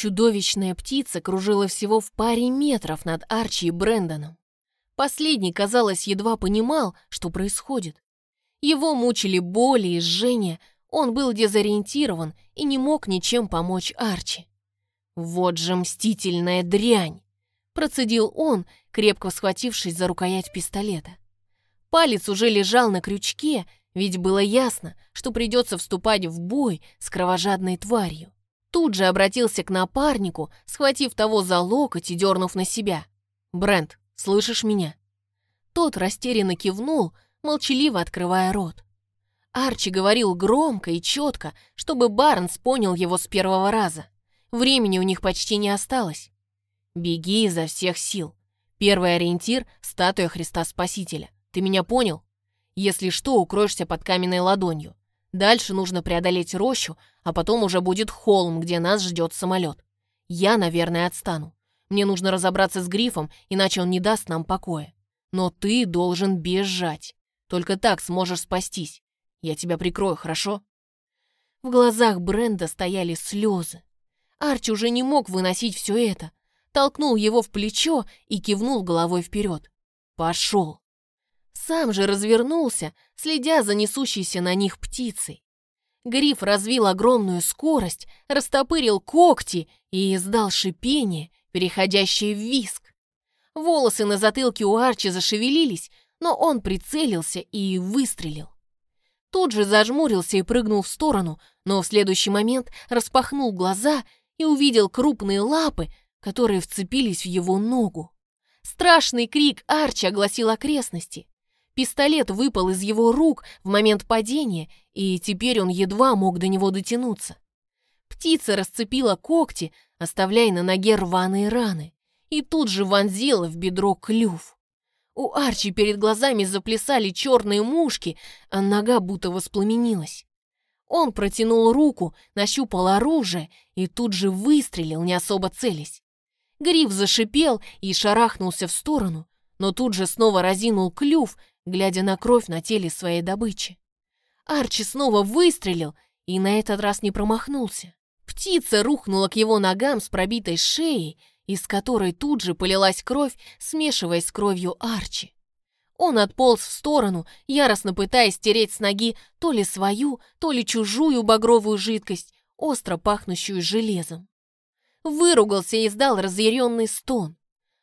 Чудовищная птица кружила всего в паре метров над Арчи и Брэндоном. Последний, казалось, едва понимал, что происходит. Его мучили боли и жжение, он был дезориентирован и не мог ничем помочь Арчи. «Вот же мстительная дрянь!» Процедил он, крепко схватившись за рукоять пистолета. Палец уже лежал на крючке, ведь было ясно, что придется вступать в бой с кровожадной тварью. Тут же обратился к напарнику, схватив того за локоть и дернув на себя. «Брент, слышишь меня?» Тот растерянно кивнул, молчаливо открывая рот. Арчи говорил громко и четко, чтобы Барнс понял его с первого раза. Времени у них почти не осталось. «Беги изо всех сил. Первый ориентир — статуя Христа Спасителя. Ты меня понял? Если что, укроешься под каменной ладонью. Дальше нужно преодолеть рощу, а потом уже будет холм, где нас ждет самолет. Я, наверное, отстану. Мне нужно разобраться с грифом, иначе он не даст нам покоя. Но ты должен бежать. Только так сможешь спастись. Я тебя прикрою, хорошо?» В глазах Бренда стояли слезы. Арчи уже не мог выносить все это. Толкнул его в плечо и кивнул головой вперед. «Пошел!» Сам же развернулся, следя за несущейся на них птицей. Гриф развил огромную скорость, растопырил когти и издал шипение, переходящее в виск. Волосы на затылке у Арчи зашевелились, но он прицелился и выстрелил. Тут же зажмурился и прыгнул в сторону, но в следующий момент распахнул глаза и увидел крупные лапы, которые вцепились в его ногу. Страшный крик Арчи огласил окрестности. Пистолет выпал из его рук в момент падения, и теперь он едва мог до него дотянуться. Птица расцепила когти, оставляя на ноге рваные раны, и тут же вонзила в бедро клюв. У Арчи перед глазами заплясали черные мушки, а нога будто воспламенилась. Он протянул руку, нащупал оружие и тут же выстрелил, не особо целясь. Гриф зашипел и шарахнулся в сторону, но тут же снова разинул клюв, глядя на кровь на теле своей добычи. Арчи снова выстрелил и на этот раз не промахнулся. Птица рухнула к его ногам с пробитой шеей, из которой тут же полилась кровь, смешиваясь с кровью Арчи. Он отполз в сторону, яростно пытаясь стереть с ноги то ли свою, то ли чужую багровую жидкость, остро пахнущую железом. Выругался и издал разъяренный стон.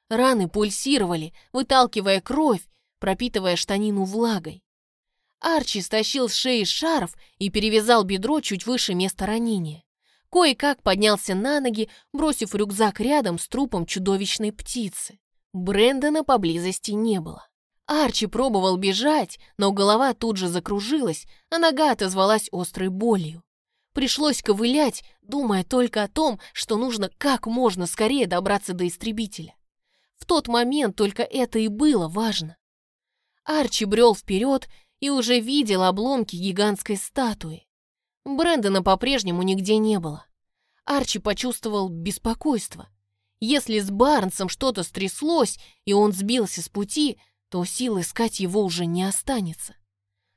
Раны пульсировали, выталкивая кровь, пропитывая штанину влагой. Арчи стащил с шеи шарф и перевязал бедро чуть выше места ранения. Кое-как поднялся на ноги, бросив рюкзак рядом с трупом чудовищной птицы. Брэндона поблизости не было. Арчи пробовал бежать, но голова тут же закружилась, а нога отозвалась острой болью. Пришлось ковылять, думая только о том, что нужно как можно скорее добраться до истребителя. В тот момент только это и было важно. Арчи брел вперед и уже видел обломки гигантской статуи. Брэндона по-прежнему нигде не было. Арчи почувствовал беспокойство. Если с Барнсом что-то стряслось, и он сбился с пути, то сил искать его уже не останется.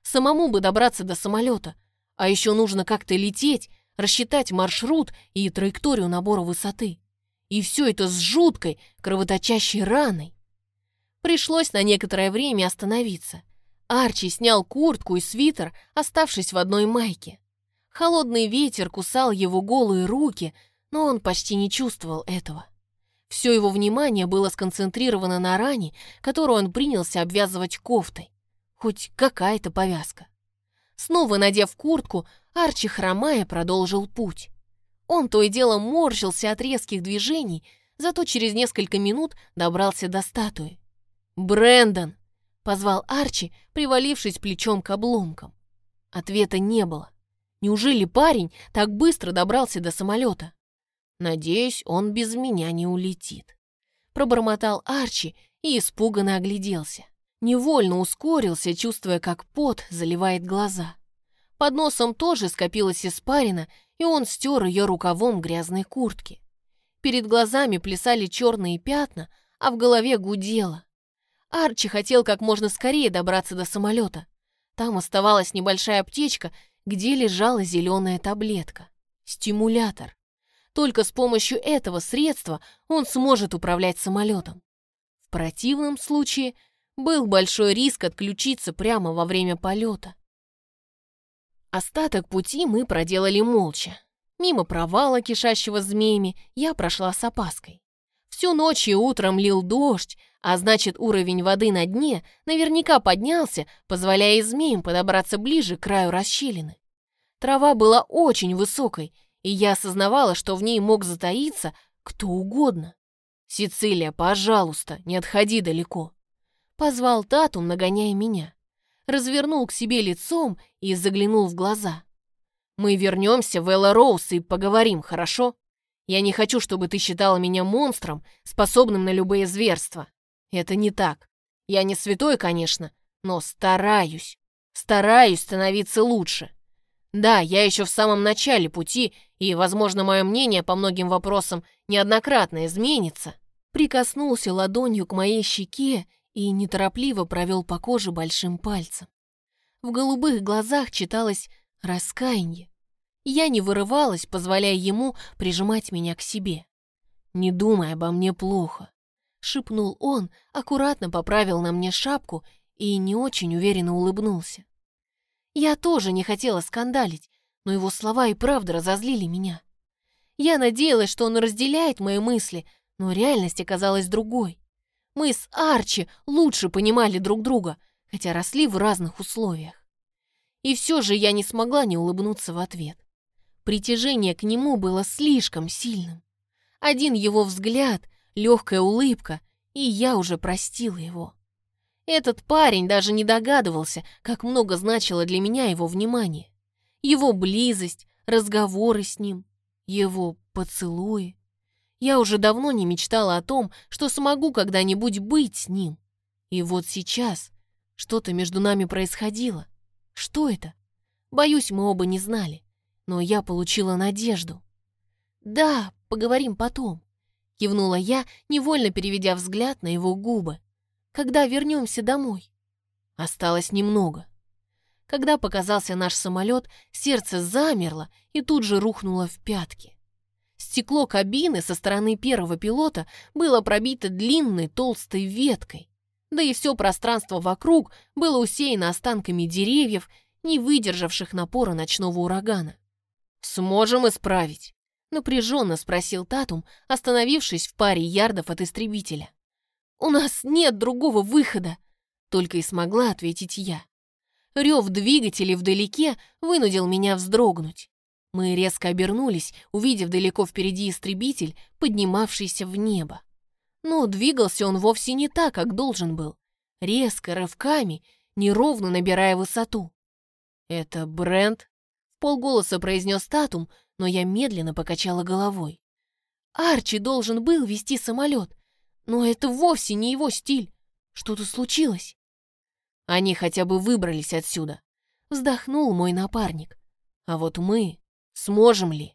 Самому бы добраться до самолета, а еще нужно как-то лететь, рассчитать маршрут и траекторию набора высоты. И все это с жуткой, кровоточащей раной. Пришлось на некоторое время остановиться. Арчи снял куртку и свитер, оставшись в одной майке. Холодный ветер кусал его голые руки, но он почти не чувствовал этого. Все его внимание было сконцентрировано на ране, которую он принялся обвязывать кофтой. Хоть какая-то повязка. Снова надев куртку, Арчи, хромая, продолжил путь. Он то и дело морщился от резких движений, зато через несколько минут добрался до статуи. «Брэндон!» — позвал Арчи, привалившись плечом к обломкам. Ответа не было. Неужели парень так быстро добрался до самолета? Надеюсь, он без меня не улетит. Пробормотал Арчи и испуганно огляделся. Невольно ускорился, чувствуя, как пот заливает глаза. Под носом тоже скопилась испарина, и он стер ее рукавом грязной куртки. Перед глазами плясали черные пятна, а в голове гудело. Арчи хотел как можно скорее добраться до самолета. Там оставалась небольшая аптечка, где лежала зеленая таблетка. Стимулятор. Только с помощью этого средства он сможет управлять самолетом. В противном случае был большой риск отключиться прямо во время полета. Остаток пути мы проделали молча. Мимо провала, кишащего змеями, я прошла с опаской. Всю ночь и утром лил дождь, а значит, уровень воды на дне наверняка поднялся, позволяя змеям подобраться ближе к краю расщелины. Трава была очень высокой, и я осознавала, что в ней мог затаиться кто угодно. «Сицилия, пожалуйста, не отходи далеко!» Позвал Тату, нагоняя меня. Развернул к себе лицом и заглянул в глаза. «Мы вернемся в Элла Роуз и поговорим, хорошо? Я не хочу, чтобы ты считала меня монстром, способным на любые зверства. Это не так. Я не святой, конечно, но стараюсь. Стараюсь становиться лучше. Да, я еще в самом начале пути, и, возможно, мое мнение по многим вопросам неоднократно изменится. Прикоснулся ладонью к моей щеке и неторопливо провел по коже большим пальцем. В голубых глазах читалось раскаяние. Я не вырывалась, позволяя ему прижимать меня к себе. «Не думай обо мне плохо», — шепнул он, аккуратно поправил на мне шапку и не очень уверенно улыбнулся. Я тоже не хотела скандалить, но его слова и правда разозлили меня. Я надеялась, что он разделяет мои мысли, но реальность оказалась другой. Мы с Арчи лучше понимали друг друга, хотя росли в разных условиях. И все же я не смогла не улыбнуться в ответ. Притяжение к нему было слишком сильным. Один его взгляд, легкая улыбка, и я уже простила его. Этот парень даже не догадывался, как много значило для меня его внимание. Его близость, разговоры с ним, его поцелуи. Я уже давно не мечтала о том, что смогу когда-нибудь быть с ним. И вот сейчас что-то между нами происходило. Что это? Боюсь, мы оба не знали. Но я получила надежду. «Да, поговорим потом», — кивнула я, невольно переведя взгляд на его губы. «Когда вернемся домой?» Осталось немного. Когда показался наш самолет, сердце замерло и тут же рухнуло в пятки. Стекло кабины со стороны первого пилота было пробито длинной толстой веткой, да и все пространство вокруг было усеяно останками деревьев, не выдержавших напора ночного урагана. «Сможем исправить?» — напряженно спросил Татум, остановившись в паре ярдов от истребителя. «У нас нет другого выхода!» — только и смогла ответить я. Рев двигателей вдалеке вынудил меня вздрогнуть. Мы резко обернулись, увидев далеко впереди истребитель, поднимавшийся в небо. Но двигался он вовсе не так, как должен был. Резко, рывками, неровно набирая высоту. «Это Брент?» — полголоса произнес Татум, но я медленно покачала головой. «Арчи должен был вести самолет, но это вовсе не его стиль. Что-то случилось?» Они хотя бы выбрались отсюда. Вздохнул мой напарник. А вот мы Сможем ли?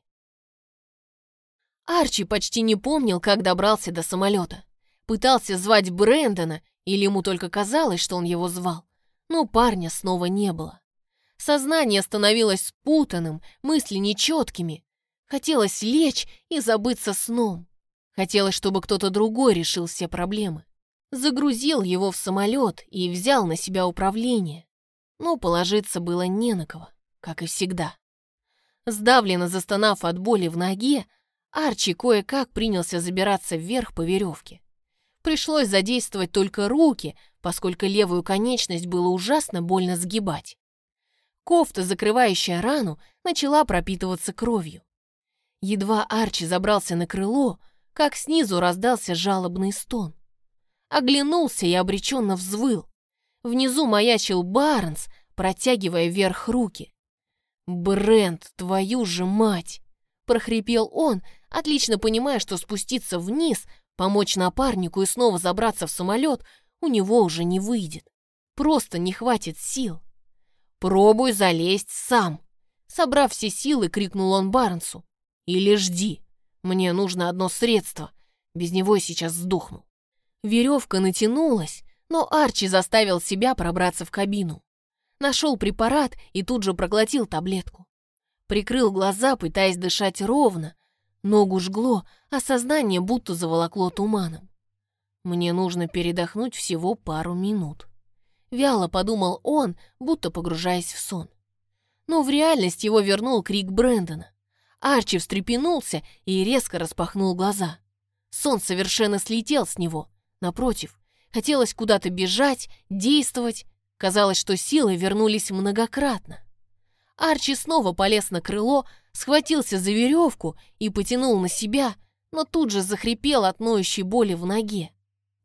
Арчи почти не помнил, как добрался до самолета. Пытался звать Брэндона, или ему только казалось, что он его звал. Но парня снова не было. Сознание становилось спутанным, мысли нечеткими. Хотелось лечь и забыться сном. Хотелось, чтобы кто-то другой решил все проблемы. Загрузил его в самолет и взял на себя управление. Но положиться было не на кого, как и всегда. Сдавленно застонав от боли в ноге, Арчи кое-как принялся забираться вверх по веревке. Пришлось задействовать только руки, поскольку левую конечность было ужасно больно сгибать. Кофта, закрывающая рану, начала пропитываться кровью. Едва Арчи забрался на крыло, как снизу раздался жалобный стон. Оглянулся и обреченно взвыл. Внизу маячил Барнс, протягивая вверх руки. «Брент, твою же мать!» — прохрипел он, отлично понимая, что спуститься вниз, помочь напарнику и снова забраться в самолет у него уже не выйдет. Просто не хватит сил. «Пробуй залезть сам!» Собрав все силы, крикнул он Барнсу. «Или жди. Мне нужно одно средство. Без него я сейчас сдохну». Веревка натянулась, но Арчи заставил себя пробраться в кабину. Нашел препарат и тут же проглотил таблетку. Прикрыл глаза, пытаясь дышать ровно, Ногу жгло, а сознание будто заволокло туманом. Мне нужно передохнуть всего пару минут. Вяло подумал он, будто погружаясь в сон. Но в реальность его вернул крик Брэндона. Арчи встрепенулся и резко распахнул глаза. Сон совершенно слетел с него. Напротив, хотелось куда-то бежать, действовать. Казалось, что силы вернулись многократно. Арчи снова полез на крыло, схватился за веревку и потянул на себя, но тут же захрипел от ноющей боли в ноге.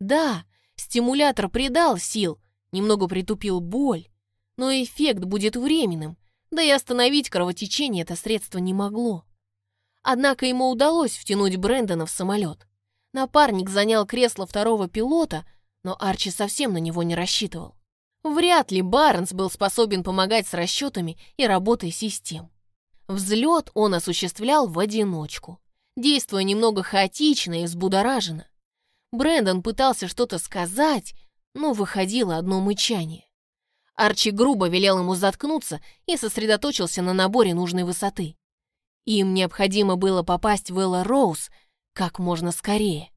Да, стимулятор придал сил, немного притупил боль, но эффект будет временным, да и остановить кровотечение это средство не могло. Однако ему удалось втянуть Брэндона в самолет. Напарник занял кресло второго пилота, но Арчи совсем на него не рассчитывал. Вряд ли Барнс был способен помогать с расчетами и работой систем. Взлет он осуществлял в одиночку, действуя немного хаотично и взбудораженно. Брэндон пытался что-то сказать, но выходило одно мычание. Арчи грубо велел ему заткнуться и сосредоточился на наборе нужной высоты. Им необходимо было попасть в Элла Роуз как можно скорее.